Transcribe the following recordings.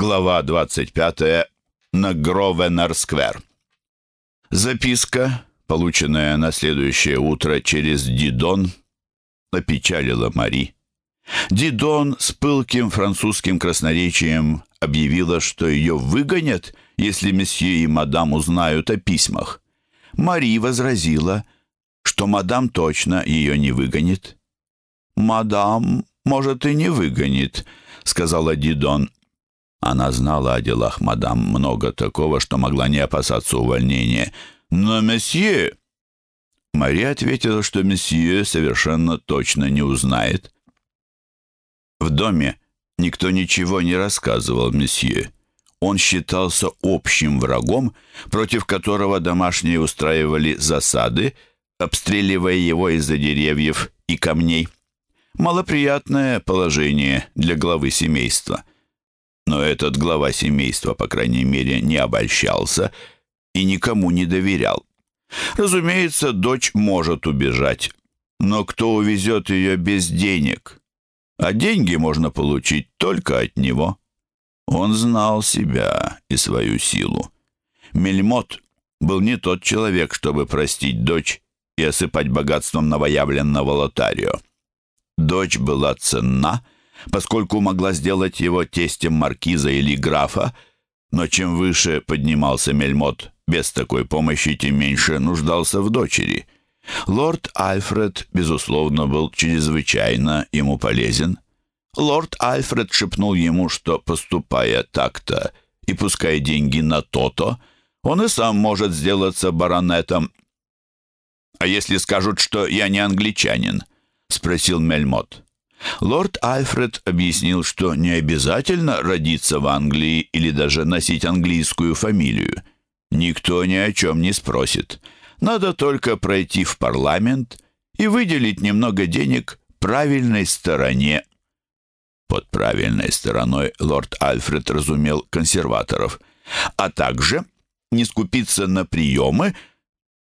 Глава 25. На Гровенар-сквер. Записка, полученная на следующее утро через Дидон, опечалила Мари. Дидон с пылким французским красноречием объявила, что ее выгонят, если месье и мадам узнают о письмах. Мари возразила, что мадам точно ее не выгонит. «Мадам, может, и не выгонит», — сказала Дидон. Она знала о делах мадам много такого, что могла не опасаться увольнения. «Но месье...» Мария ответила, что месье совершенно точно не узнает. В доме никто ничего не рассказывал месье. Он считался общим врагом, против которого домашние устраивали засады, обстреливая его из-за деревьев и камней. Малоприятное положение для главы семейства — но этот глава семейства, по крайней мере, не обольщался и никому не доверял. Разумеется, дочь может убежать, но кто увезет ее без денег? А деньги можно получить только от него. Он знал себя и свою силу. Мельмот был не тот человек, чтобы простить дочь и осыпать богатством новоявленного лотарио. Дочь была ценна — поскольку могла сделать его тестем маркиза или графа, но чем выше поднимался Мельмот без такой помощи, тем меньше нуждался в дочери. Лорд Альфред, безусловно, был чрезвычайно ему полезен. Лорд Альфред шепнул ему, что, поступая так-то и пуская деньги на то-то, он и сам может сделаться баронетом. «А если скажут, что я не англичанин?» — спросил Мельмот. Лорд Альфред объяснил, что не обязательно родиться в Англии или даже носить английскую фамилию. Никто ни о чем не спросит. Надо только пройти в парламент и выделить немного денег правильной стороне. Под правильной стороной лорд Альфред разумел консерваторов, а также не скупиться на приемы,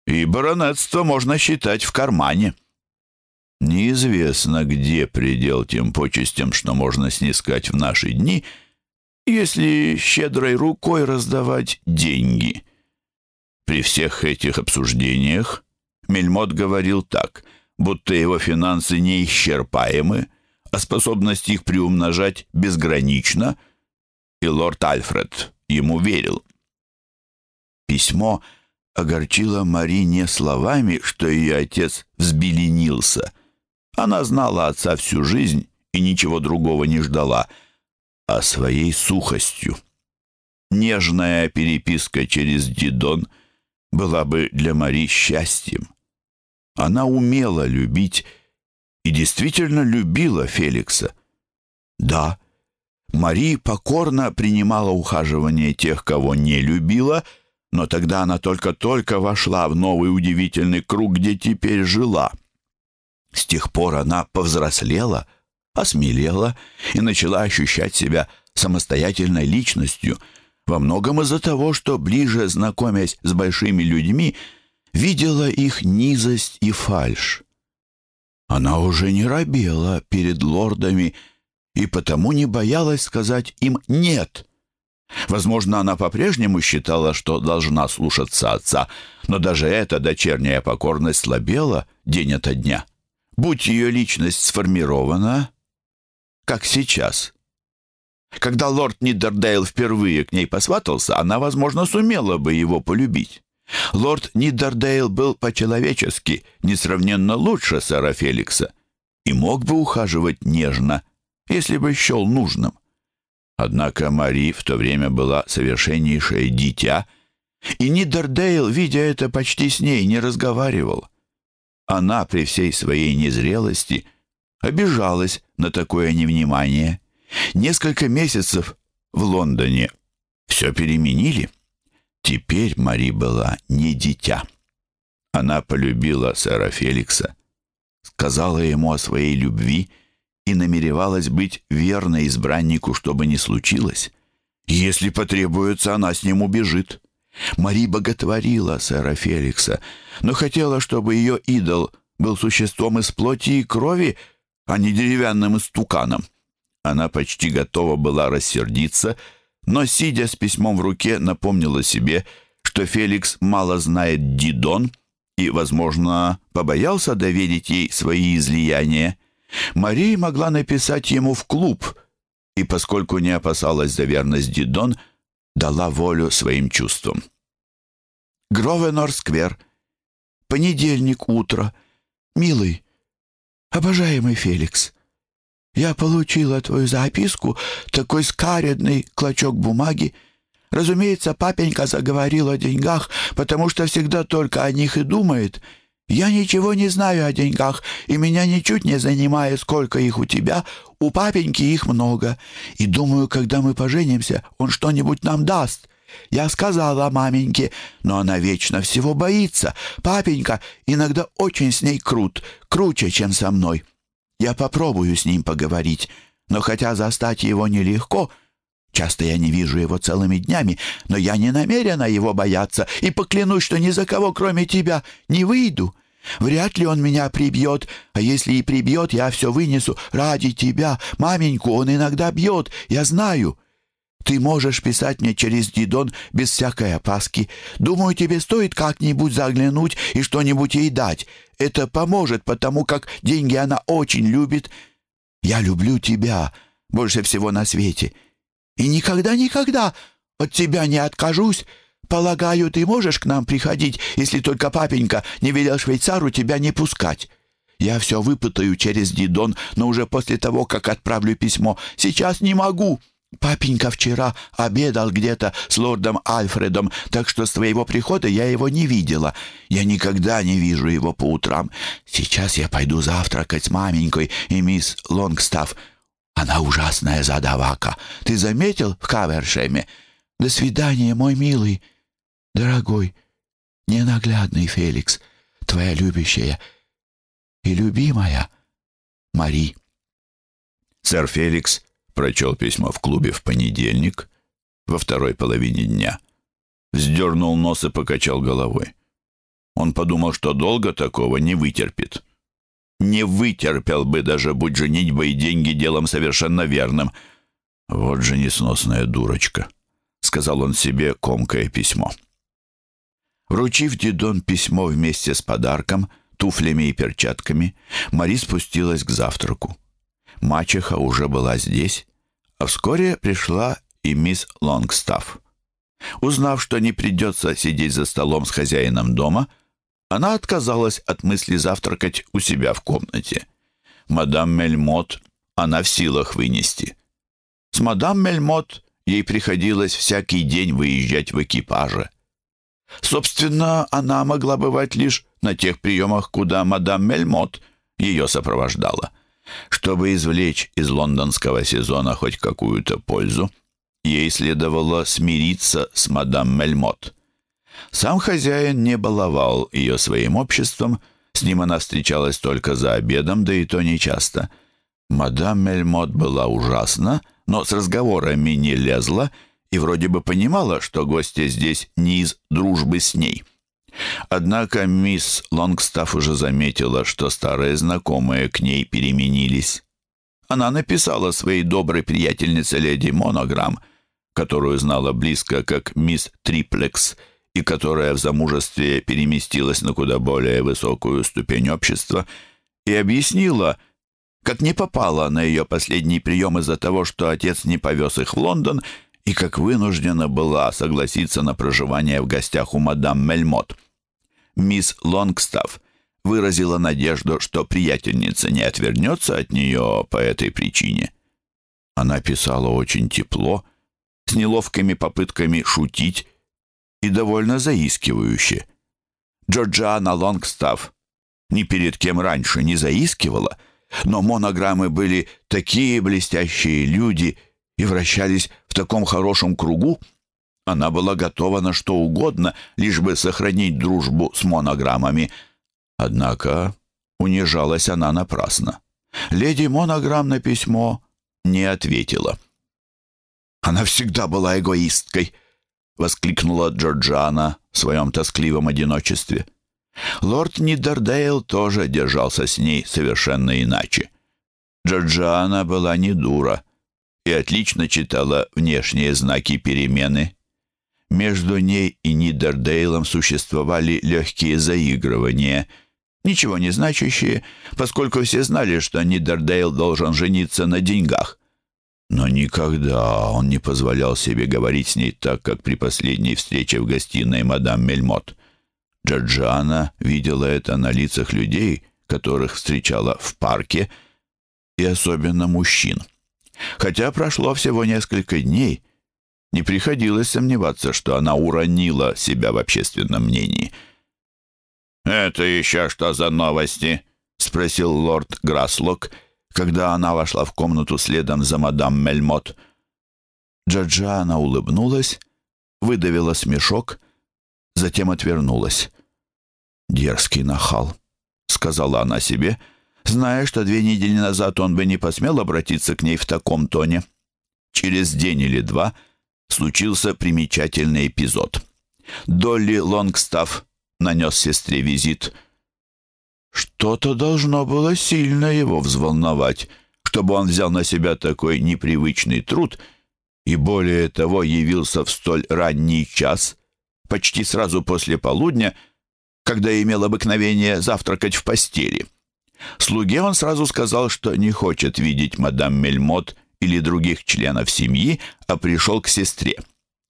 и баронетство можно считать в кармане. Неизвестно, где предел тем почестям, что можно снискать в наши дни, если щедрой рукой раздавать деньги. При всех этих обсуждениях Мельмот говорил так, будто его финансы неисчерпаемы, а способность их приумножать безгранична, и лорд Альфред ему верил. Письмо огорчило Мари не словами, что ее отец взбеленился — она знала отца всю жизнь и ничего другого не ждала, а своей сухостью. Нежная переписка через Дидон была бы для Мари счастьем. Она умела любить и действительно любила Феликса. Да, Мари покорно принимала ухаживание тех, кого не любила, но тогда она только-только вошла в новый удивительный круг, где теперь жила — с тех пор она повзрослела, осмелела и начала ощущать себя самостоятельной личностью, во многом из-за того, что, ближе знакомясь с большими людьми, видела их низость и фальшь. Она уже не робела перед лордами и потому не боялась сказать им «нет». Возможно, она по-прежнему считала, что должна слушаться отца, но даже эта дочерняя покорность слабела день ото дня. Будь ее личность сформирована, как сейчас. Когда лорд Нидердейл впервые к ней посватался, она, возможно, сумела бы его полюбить. Лорд Нидердейл был по-человечески несравненно лучше сэра Феликса и мог бы ухаживать нежно, если бы счел нужным. Однако Мари в то время была совершеннейшее дитя, и Нидердейл, видя это, почти с ней не разговаривал. Она при всей своей незрелости обижалась на такое невнимание. Несколько месяцев в Лондоне все переменили. Теперь Мари была не дитя. Она полюбила сэра Феликса, сказала ему о своей любви и намеревалась быть верной избраннику, чтобы не случилось. Если потребуется, она с ним убежит. Мари боготворила сэра Феликса, но хотела, чтобы ее идол был существом из плоти и крови, а не деревянным истуканом. Она почти готова была рассердиться, но, сидя с письмом в руке, напомнила себе, что Феликс мало знает Дидон и, возможно, побоялся доверить ей свои излияния. Мария могла написать ему в клуб, и, поскольку не опасалась за верность Дидон, дала волю своим чувствам. Гровенор-сквер. Понедельник, утро. Милый, обожаемый Феликс, я получила твою записку, такой скаредный клочок бумаги. Разумеется, папенька заговорил о деньгах, потому что всегда только о них и думает. Я ничего не знаю о деньгах, и меня ничуть не занимает, сколько их у тебя. У папеньки их много. И думаю, когда мы поженимся, он что-нибудь нам даст. Я сказала маменьке, но она вечно всего боится. Папенька иногда очень с ней крут, круче, чем со мной. Я попробую с ним поговорить, но хотя застать его нелегко, часто я не вижу его целыми днями, но я не намерена его бояться и поклянусь, что ни за кого, кроме тебя, не выйду. Вряд ли он меня прибьет, а если и прибьет, я все вынесу ради тебя. Маменьку он иногда бьет, я знаю». Ты можешь писать мне через Дидон без всякой опаски. Думаю, тебе стоит как-нибудь заглянуть и что-нибудь ей дать. Это поможет, потому как деньги она очень любит. Я люблю тебя больше всего на свете. И никогда-никогда от тебя не откажусь. Полагаю, ты можешь к нам приходить, если только папенька не велел швейцару тебя не пускать. Я все выпытаю через Дидон, но уже после того, как отправлю письмо. Сейчас не могу». Папенька вчера обедал где-то с лордом Альфредом, так что с твоего прихода я его не видела. Я никогда не вижу его по утрам. Сейчас я пойду завтракать с маменькой и мисс Лонгстафф. Она ужасная задавака. Ты заметил в Кавершеме? До свидания, мой милый, дорогой, ненаглядный Феликс, твоя любящая и любимая Мари. Сэр Феликс прочел письмо в клубе в понедельник, во второй половине дня. Вздернул нос и покачал головой. Он подумал, что долго такого не вытерпит. Не вытерпел бы, даже будь женитьба и деньги делом совершенно верным. «Вот же несносная дурочка», — сказал он себе, комкое письмо. Вручив Дидон письмо вместе с подарком, туфлями и перчатками, Мари спустилась к завтраку. Мачеха уже была здесь, а вскоре пришла и мисс Лонгстафф. Узнав, что не придется сидеть за столом с хозяином дома, она отказалась от мысли завтракать у себя в комнате. Мадам Мельмот она в силах вынести. С мадам Мельмот ей приходилось всякий день выезжать в экипаже. Собственно, она могла бывать лишь на тех приемах, куда мадам Мельмот ее сопровождала. Чтобы извлечь из лондонского сезона хоть какую-то пользу, ей следовало смириться с мадам Мельмот. Сам хозяин не баловал ее своим обществом, с ним она встречалась только за обедом, да и то нечасто. Мадам Мельмот была ужасна, но с разговорами не лезла и вроде бы понимала, что гостья здесь не из дружбы с ней. Однако мисс Лонгстафф уже заметила, что старые знакомые к ней переменились. Она написала своей доброй приятельнице леди Монограмм, которую знала близко как мисс Триплекс, и которая в замужестве переместилась на куда более высокую ступень общества, и объяснила, как не попала на ее последний прием из-за того, что отец не повез их в Лондон, и как вынуждена была согласиться на проживание в гостях у мадам Мельмот мисс Лонгстафф выразила надежду, что приятельница не отвернется от нее по этой причине. Она писала очень тепло, с неловкими попытками шутить и довольно заискивающе. Джорджиана Лонгстафф ни перед кем раньше не заискивала, но монограммы были такие блестящие люди и вращались в таком хорошем кругу, она была готова на что угодно, лишь бы сохранить дружбу с монограммами. Однако унижалась она напрасно. Леди Монограмм на письмо не ответила. «Она всегда была эгоисткой», — воскликнула Джорджана в своем тоскливом одиночестве. Лорд Нидердейл тоже держался с ней совершенно иначе. Джорджиана была не дура и отлично читала внешние знаки перемены. Между ней и Нидердейлом существовали легкие заигрывания, ничего не значащие, поскольку все знали, что Нидердейл должен жениться на деньгах. Но никогда он не позволял себе говорить с ней так, как при последней встрече в гостиной мадам Мельмот. Джорджиана видела это на лицах людей, которых встречала в парке, и особенно мужчин. Хотя прошло всего несколько дней, не приходилось сомневаться, что она уронила себя в общественном мнении. «Это еще что за новости?» — спросил лорд Граслок, когда она вошла в комнату следом за мадам Мельмот. Джорджиана улыбнулась, выдавила смешок, затем отвернулась. «Дерзкий нахал», — сказала она себе, зная, что две недели назад он бы не посмел обратиться к ней в таком тоне. Через день или два случился примечательный эпизод. Долли Лонгстафф нанес сестре визит. Что-то должно было сильно его взволновать, чтобы он взял на себя такой непривычный труд и, более того, явился в столь ранний час, почти сразу после полудня, когда имел обыкновение завтракать в постели. Слуге он сразу сказал, что не хочет видеть мадам Мельмот или других членов семьи, а пришел к сестре.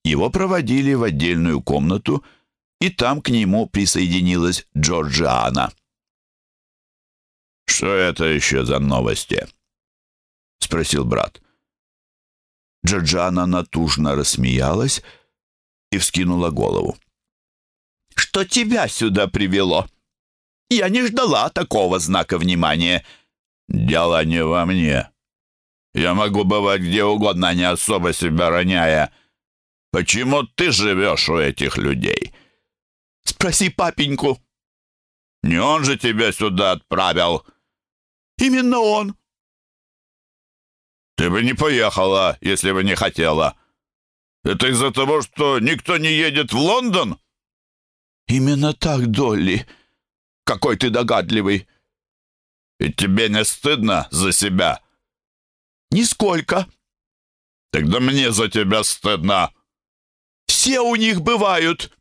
Его проводили в отдельную комнату, и там к нему присоединилась Джорджиана. «Что это еще за новости?» — спросил брат. Джорджиана натужно рассмеялась и вскинула голову что тебя сюда привело. Я не ждала такого знака внимания». «Дело не во мне. Я могу бывать где угодно, не особо себя роняя. Почему ты живешь у этих людей?» «Спроси папеньку». «Не он же тебя сюда отправил?» «Именно он». «Ты бы не поехала, если бы не хотела. Это из-за того, что никто не едет в Лондон?» «Именно так, Долли. Какой ты догадливый!» «И тебе не стыдно за себя?» «Нисколько». «Тогда мне за тебя стыдно». «Все у них бывают».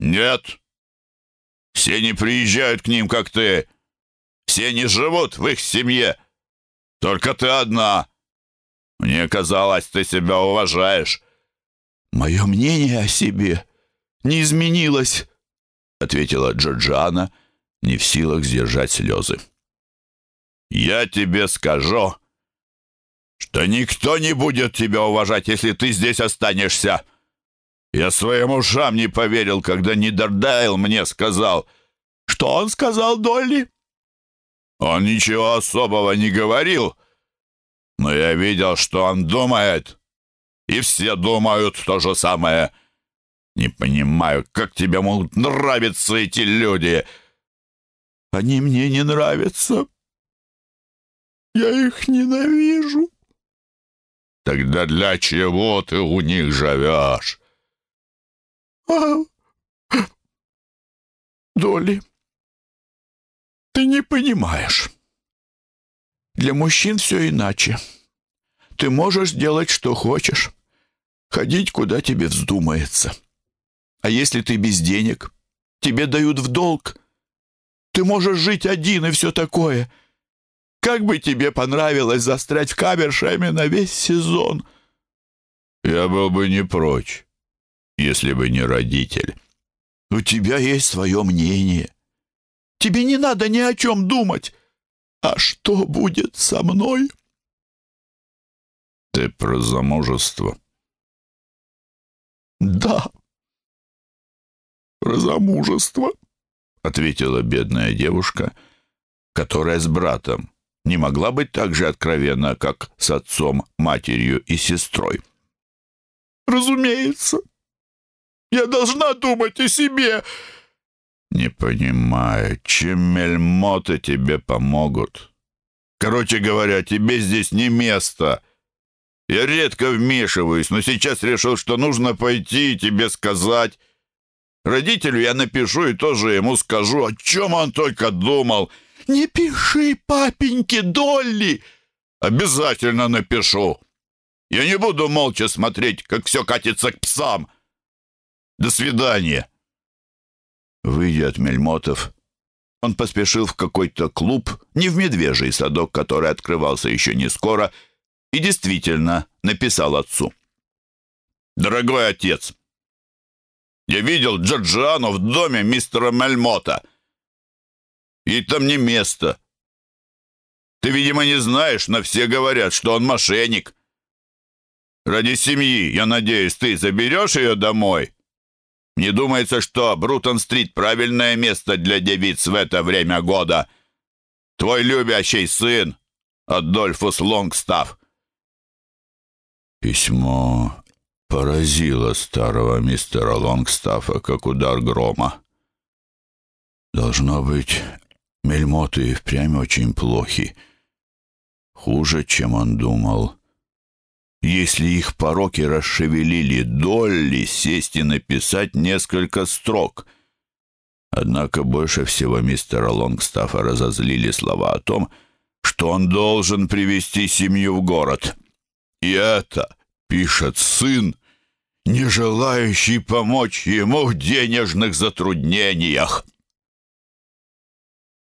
«Нет. Все не приезжают к ним, как ты. Все не живут в их семье. Только ты одна. Мне казалось, ты себя уважаешь». «Мое мнение о себе не изменилось» ответила Джорджиана, не в силах сдержать слезы. «Я тебе скажу, что никто не будет тебя уважать, если ты здесь останешься. Я своим ушам не поверил, когда Нидердайл мне сказал. Что он сказал, Долли?» Он ничего особого не говорил, но я видел, что он думает, и все думают то же самое». Не понимаю, как тебе могут нравиться эти люди. Они мне не нравятся. Я их ненавижу. Тогда для чего ты у них живешь? А... Доли, ты не понимаешь. Для мужчин все иначе. Ты можешь делать, что хочешь. Ходить, куда тебе вздумается. А если ты без денег? Тебе дают в долг. Ты можешь жить один и все такое. Как бы тебе понравилось застрять в Кавершеме на весь сезон?» «Я был бы не прочь, если бы не родитель». «У тебя есть свое мнение. Тебе не надо ни о чем думать. А что будет со мной?» «Ты про замужество?» «Да» про замужество», — ответила бедная девушка, которая с братом не могла быть так же откровенна, как с отцом, матерью и сестрой. «Разумеется. Я должна думать о себе». «Не понимаю, чем мельмоты тебе помогут? Короче говоря, тебе здесь не место». Я редко вмешиваюсь, но сейчас решил, что нужно пойти и тебе сказать. Родителю я напишу и тоже ему скажу, о чем он только думал. «Не пиши папеньке Долли!» «Обязательно напишу. Я не буду молча смотреть, как все катится к псам. До свидания. Выйдя от Мельмотов, он поспешил в какой-то клуб, не в медвежий садок, который открывался еще не скоро, и действительно написал отцу. «Дорогой отец, я видел Джорджиану в доме мистера Мельмота. Ей там не место. Ты, видимо, не знаешь, но все говорят, что он мошенник. Ради семьи, я надеюсь, ты заберешь ее домой?» Не думается, что Брутон-стрит — правильное место для девиц в это время года. Твой любящий сын, Адольфус Лонгстаф. Письмо поразило старого мистера Лонгстафа, как удар грома. Должно быть, мельмоты впрямь очень плохи. Хуже, чем он думал. Если их пороки расшевелили Долли, сесть и написать несколько строк. Однако больше всего мистера Лонгстафа разозлили слова о том, что он должен привести семью в город. И это пишет сын, не желающий помочь ему в денежных затруднениях.